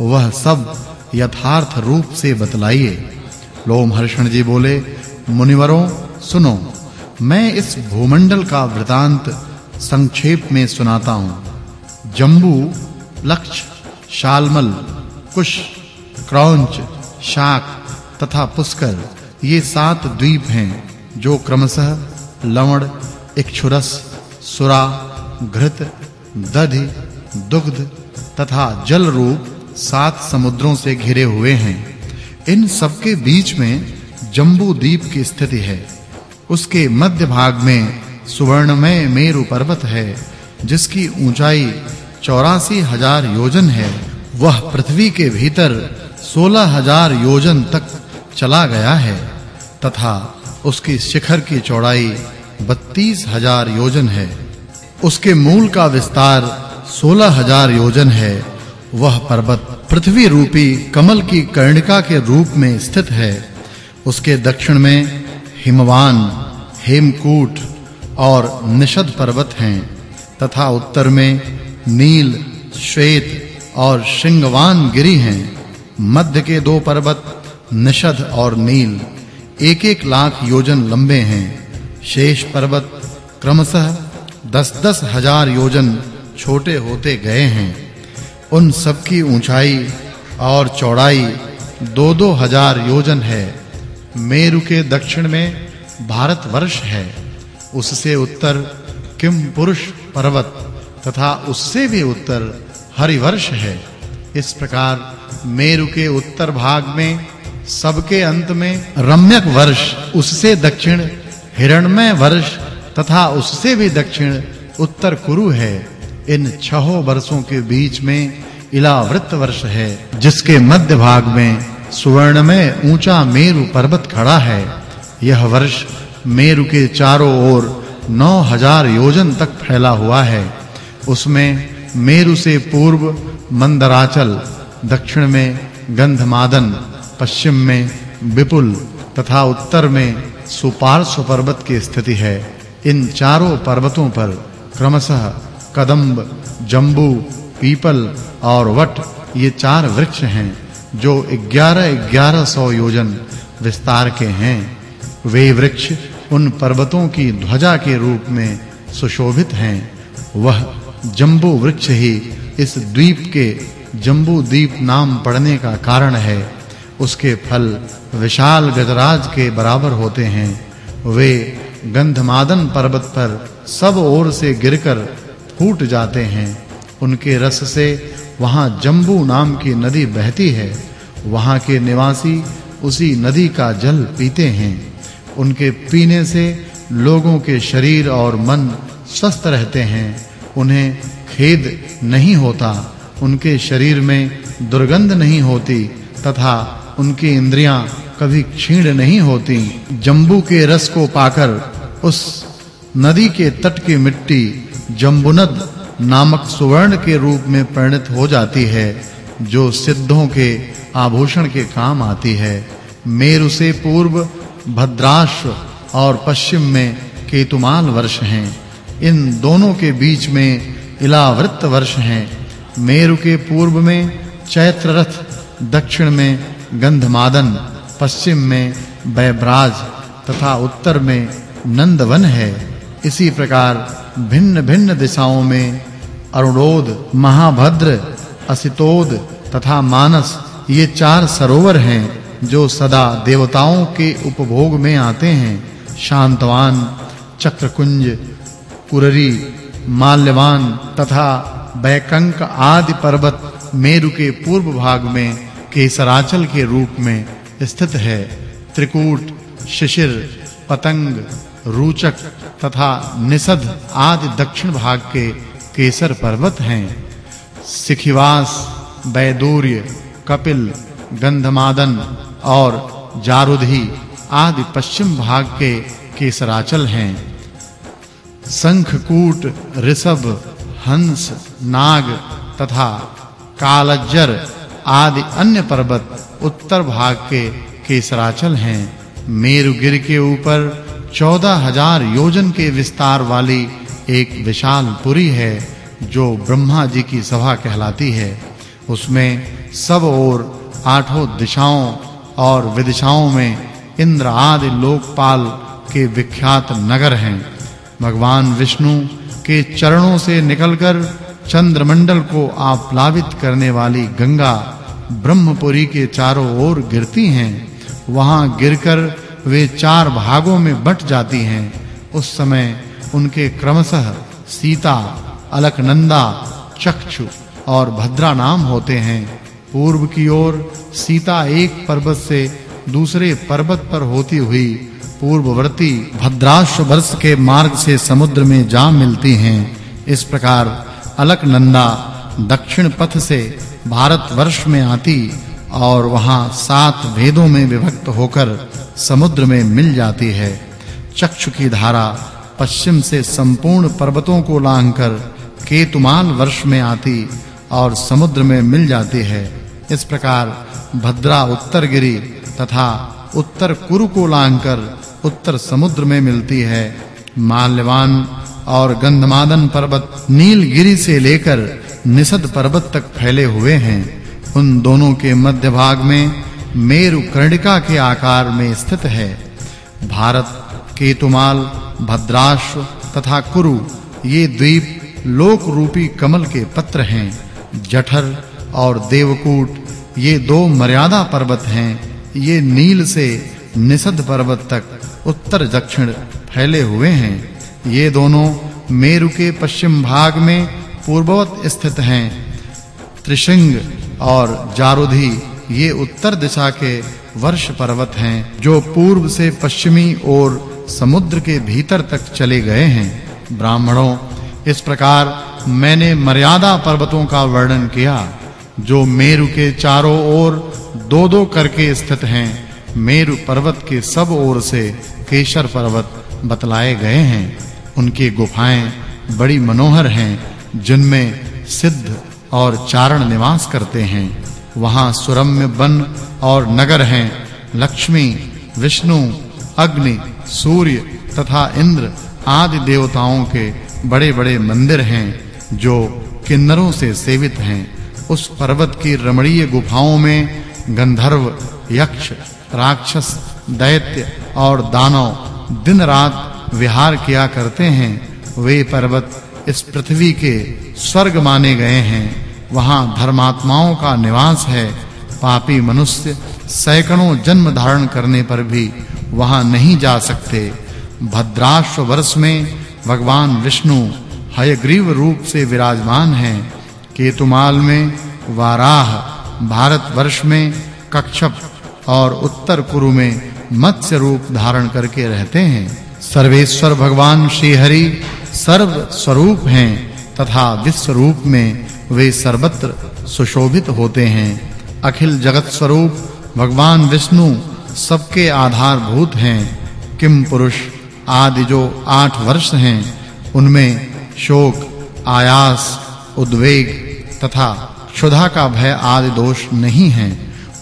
वह सब यथार्थ रूप से बतलाइए। लोमहर्षण जी बोले, मुनिवरों, सुनो, मैं इस भूमंडल का वृतांत संक्षेप में सुनाता हूँ। जम्बू लक्ष, शालमल, कुश, क्रौंच, शाक तथा पुष्कर, ये सात द्वीप हैं जो क्रमशः लवण, इक्षुरस, सुरा, घृत, दधि, दुग्ध तथा जल रूप सात समुद्रों से घिरे हुए हैं। इन सबके बीच में जम्बू द्वीप की स्थिति है। उसके मध्य भाग में सुवर्णमय मेरु पर्वत है, जिसकी ऊंचाई चौरासी हज़ार योजन है। वह पृथ्वी के भीतर सोलह हज़ार योजन तक चला गया है, तथा उसकी शिखर की चौड़ाई बत्तीस हज़ार योजन है। उसके मूल का विस्तार सोलह हज़ार योजन है वह पर्वत पृथ्वी रूपी कमल की कर्णिका के रूप में स्थित है। उसके दक्षिण में हिमवान, हेमकूट और निषद पर्वत हैं, तथा उत्तर में नील, श्वेत और श्रृंगवान गिरी हैं। मध्य के दो पर्वत, निषद और नील, एक-एक लाख योजन लंबे हैं। शेष पर्वत क्रमशः दस-दस हज़ार योजन छोटे होते गए हैं। उन सब की ऊंचाई और चौड़ाई दो-दो हज़ार योजन है। मेरु के दक्षिण में भारतवर्ष है। उससे उत्तर किम पुरुष पर्वत तथा उससे भी उत्तर हरिवर्ष है। इस प्रकार मेरु के उत्तर भाग में, सबके अंत में रम्यक वर्ष, उससे दक्षिण हिरणमय वर्ष तथा उससे भी दक्षिण उत्तर कुरु है। इन छहों वर्षों के बीच में इलावृत वर्ष है, जिसके मध्य भाग में सुवर्ण में ऊँचा मेरु पर्वत खड़ा है। यह वर्ष मेरु के चारों ओर 9000 योजन तक फैला हुआ है। उसमें मेरु से पूर्व मंदराचल, दक्षिण में गंधमादन, पश्चिम में विपुल तथा उत्तर में सुपार्श्व पर्वत की स्थिति है। इन चारों पर्वतों पर क्रमशः कदम्ब जम्बू पीपल और वट, ये चार वृक्ष हैं, जो 11 1100 योजन विस्तार के हैं। वे वृक्ष उन पर्वतों की ध्वजा के रूप में सुशोभित हैं। वह जम्बू वृक्ष ही इस द्वीप के जम्बू द्वीप नाम पड़ने का कारण है। उसके फल विशाल गजराज के बराबर होते हैं। वे गंधमादन पर्वत पर सब ओर से गिरकर फूट जाते हैं। उनके रस से वहाँ जम्बू नाम की नदी बहती है। वहाँ के निवासी उसी नदी का जल पीते हैं। उनके पीने से लोगों के शरीर और मन स्वस्थ रहते हैं। उन्हें खेद नहीं होता। उनके शरीर में दुर्गंध नहीं होती तथा उनकी इंद्रियाँ कभी क्षीण नहीं होती। जंबू के रस को पाकर उस नदी के तट की मिट्टी जंबुनद नामक सुवर्ण के रूप में परिणत हो जाती है, जो सिद्धों के, आभूषण के काम आती है। मेरु से पूर्व, भद्राश्व और पश्चिम में केतुमाल वर्ष हैं। इन दोनों के बीच में इलावृत वर्ष हैं। मेरु के पूर्व में चैत्र रथ दक्षिण में गंधमादन, पश्चिम में बैब्राज तथा उत्तर में नंदवन है। इसी प्रकार भिन्न-भिन्न दिशाओं में अरुणोद, महाभद्र, असितोद तथा मानस, ये चार सरोवर हैं जो सदा देवताओं के उपभोग में आते हैं। शांतवान, चक्रकुंज कुररी माल्यवान तथा बैकंक आदि पर्वत मेरु के पूर्व भाग में केसराचल के रूप में स्थित है। त्रिकूट, शिशिर, पतंग रूचक तथा निषद आदि दक्षिण भाग के केसर पर्वत हैं। सिखिवास, बैदूर्य, कपिल, गंधमादन और जारुधि आदि पश्चिम भाग के केसराचल हैं। शंखकूट, ऋषभ, हंस, नाग तथा कालज्जर आदि अन्य पर्वत उत्तर भाग के केसराचल हैं। मेरुगिर के ऊपर चौदह हज़ार योजन के विस्तार वाली एक विशाल पुरी है, जो ब्रह्मा जी की सभा कहलाती है। उसमें सब ओर आठों दिशाओं और विदिशाओं में इंद्र आदि लोकपाल के विख्यात नगर हैं। भगवान विष्णु के चरणों से निकलकर चंद्रमंडल को आप्लावित करने वाली गंगा ब्रह्मपुरी के चारों ओर गिरती हैं। वहाँ गिरकर वे चार भागों में बट जाती हैं। उस समय उनके क्रमशः सीता, अलकनंदा, चक्षु और भद्रा नाम होते हैं। पूर्व की ओर सीता एक पर्वत से दूसरे पर्वत पर होती हुई पूर्ववर्ती भद्राश्व वर्ष के मार्ग से समुद्र में जा मिलती हैं। इस प्रकार अलकनंदा दक्षिण पथ से भारत वर्ष में आती और वहाँ सात भेदों में विभक्त होकर समुद्र में मिल जाती है। चक्षु की धारा पश्चिम से संपूर्ण पर्वतों को लांघकर केतुमान वर्ष में आती और समुद्र में मिल जाती है। इस प्रकार भद्रा उत्तर गिरी तथा उत्तर कुरु को लांघकर उत्तर समुद्र में मिलती है। माल्यवान और गंधमादन पर्वत नीलगिरी से लेकर निषद पर्वत तक फैले हुए हैं। उन दोनों के मध्य भाग में मेरु कर्णिका के आकार में स्थित है। भारत, केतुमाल, भद्राश्व तथा कुरु, ये द्वीप लोक रूपी कमल के पत्र हैं। जठर और देवकूट, ये दो मर्यादा पर्वत हैं। ये नील से निषद पर्वत तक उत्तर दक्षिण फैले हुए हैं। ये दोनों मेरु के पश्चिम भाग में पूर्ववत स्थित हैं। त्रिशृंग और जारुधि, ये उत्तर दिशा के वर्ष पर्वत हैं, जो पूर्व से पश्चिमी ओर समुद्र के भीतर तक चले गए हैं। ब्राह्मणों, इस प्रकार मैंने मर्यादा पर्वतों का वर्णन किया, जो मेरु के चारों ओर दो-दो करके स्थित हैं। मेरु पर्वत के सब ओर से केशर पर्वत बतलाए गए हैं। उनकी गुफाएँ बड़ी मनोहर हैं, जिनमें सिद्ध और चारण निवास करते हैं। वहाँ सुरम्य वन और नगर हैं। लक्ष्मी, विष्णु, अग्नि, सूर्य तथा इंद्र आदि देवताओं के बड़े-बड़े मंदिर हैं, जो किन्नरों से सेवित हैं। उस पर्वत की रमणीय गुफाओं में गंधर्व, यक्ष, राक्षस, दैत्य और दानव दिन रात विहार किया करते हैं। वे पर्वत इस पृथ्वी के स्वर्ग माने गए हैं, वहाँ धर्मात्माओं का निवास है, पापी मनुष्य सैकड़ों जन्म धारण करने पर भी वहाँ नहीं जा सकते। भद्राश्व वर्ष में भगवान विष्णु हयग्रीव रूप से विराजमान हैं। केतुमाल में वाराह भारत वर्ष में कक्षप और उत्तर कुरु में मत्स्य रूप धारण करके रहते हैं। सर्वेश्वर भगवान श्री हरि सर्व स्वरूप हैं तथा विश्व रूप में वे सर्वत्र सुशोभित होते हैं। अखिल जगत स्वरूप, भगवान विष्णु सबके आधारभूत हैं। किम पुरुष आदि जो आठ वर्ष हैं, उनमें शोक, आयास, उद्वेग तथा क्षुधा का भय आदि दोष नहीं है।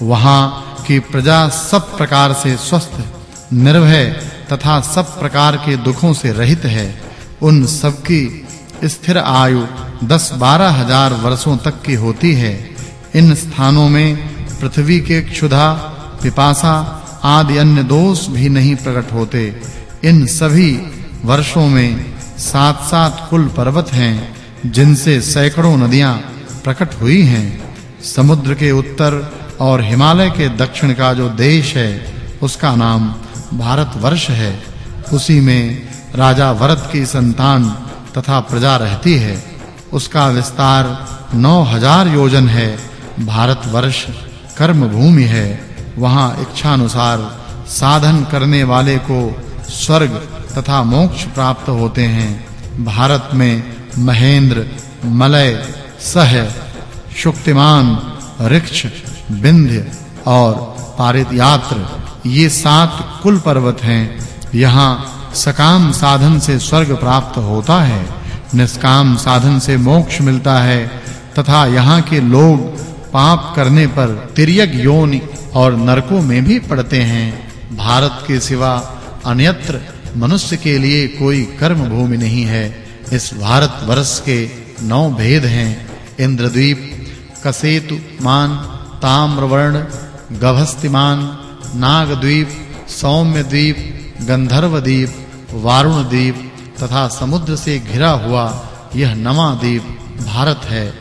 वहाँ की प्रजा सब प्रकार से स्वस्थ, निर्भय तथा सब प्रकार के दुखों से रहित है। उन सबकी स्थिर आयु 10-12 हज़ार वर्षों तक की होती है। इन स्थानों में पृथ्वी के क्षुधा, पिपासा आदि अन्य दोष भी नहीं प्रकट होते। इन सभी वर्षों में सात-सात कुल पर्वत हैं, जिनसे सैकड़ों नदियाँ प्रकट हुई हैं। समुद्र के उत्तर और हिमालय के दक्षिण का जो देश है, उसका नाम भारतवर्ष है। उसी में राजा भरत की संतान तथा प्रजा रहती है, उसका विस्तार 9000 योजन है भारतवर्ष कर्म भूमि है। वहाँ इच्छा अनुसार साधन करने वाले को स्वर्ग तथा मोक्ष प्राप्त होते हैं। भारत में महेंद्र, मलय, सह, शुक्तिमान, ऋक्ष विंध्य और पारितयात्र, ये सात कुल पर्वत हैं। यहाँ सकाम साधन से स्वर्ग प्राप्त होता है, निष्काम साधन से मोक्ष मिलता है, तथा यहाँ के लोग पाप करने पर तिर्यक योनि और नरकों में भी पड़ते हैं। भारत के सिवा अन्यत्र मनुष्य के लिए कोई कर्म भूमि नहीं है। इस भारत वर्ष के नौ भेद हैं। इंद्रद्वीप, कसेतु मान, ताम्रवर्ण, गभस्तिमान, नागद्वीप सौम्य द्वीप गंधर्व द्वीप वारुण द्वीप तथा समुद्र से घिरा हुआ यह नवा द्वीप भारत है।